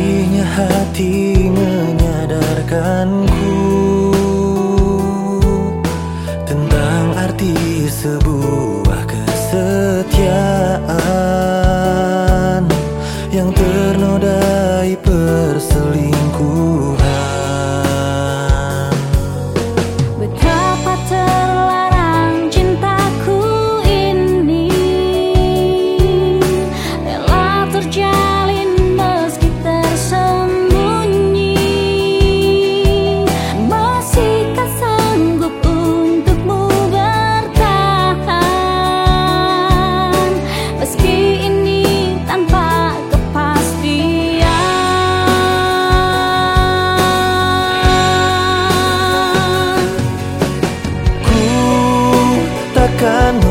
Sedihnya hati menyadarkanku Tentang arti sebuah kesetiaan. Akan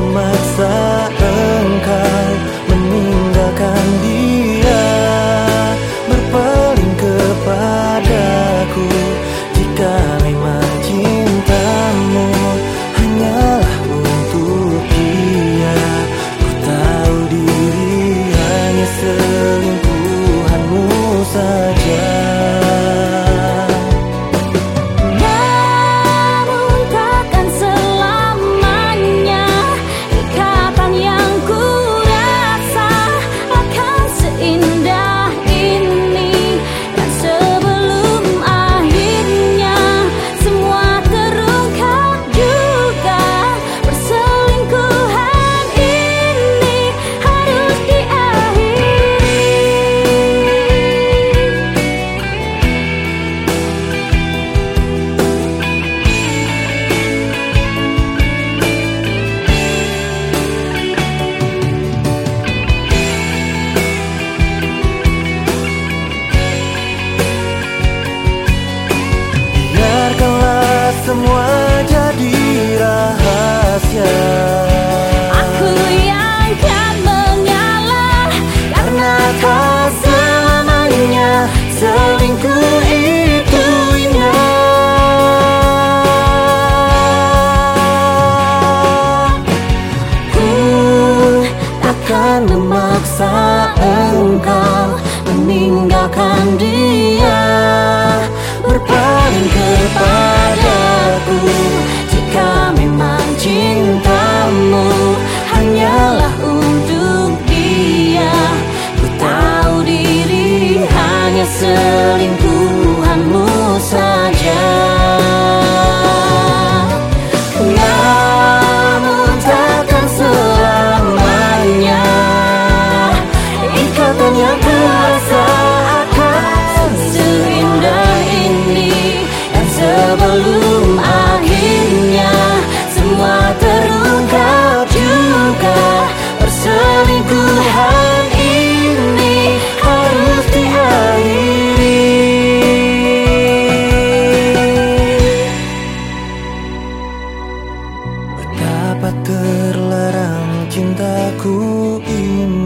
terpaksa engkau meninggalkan diri. You.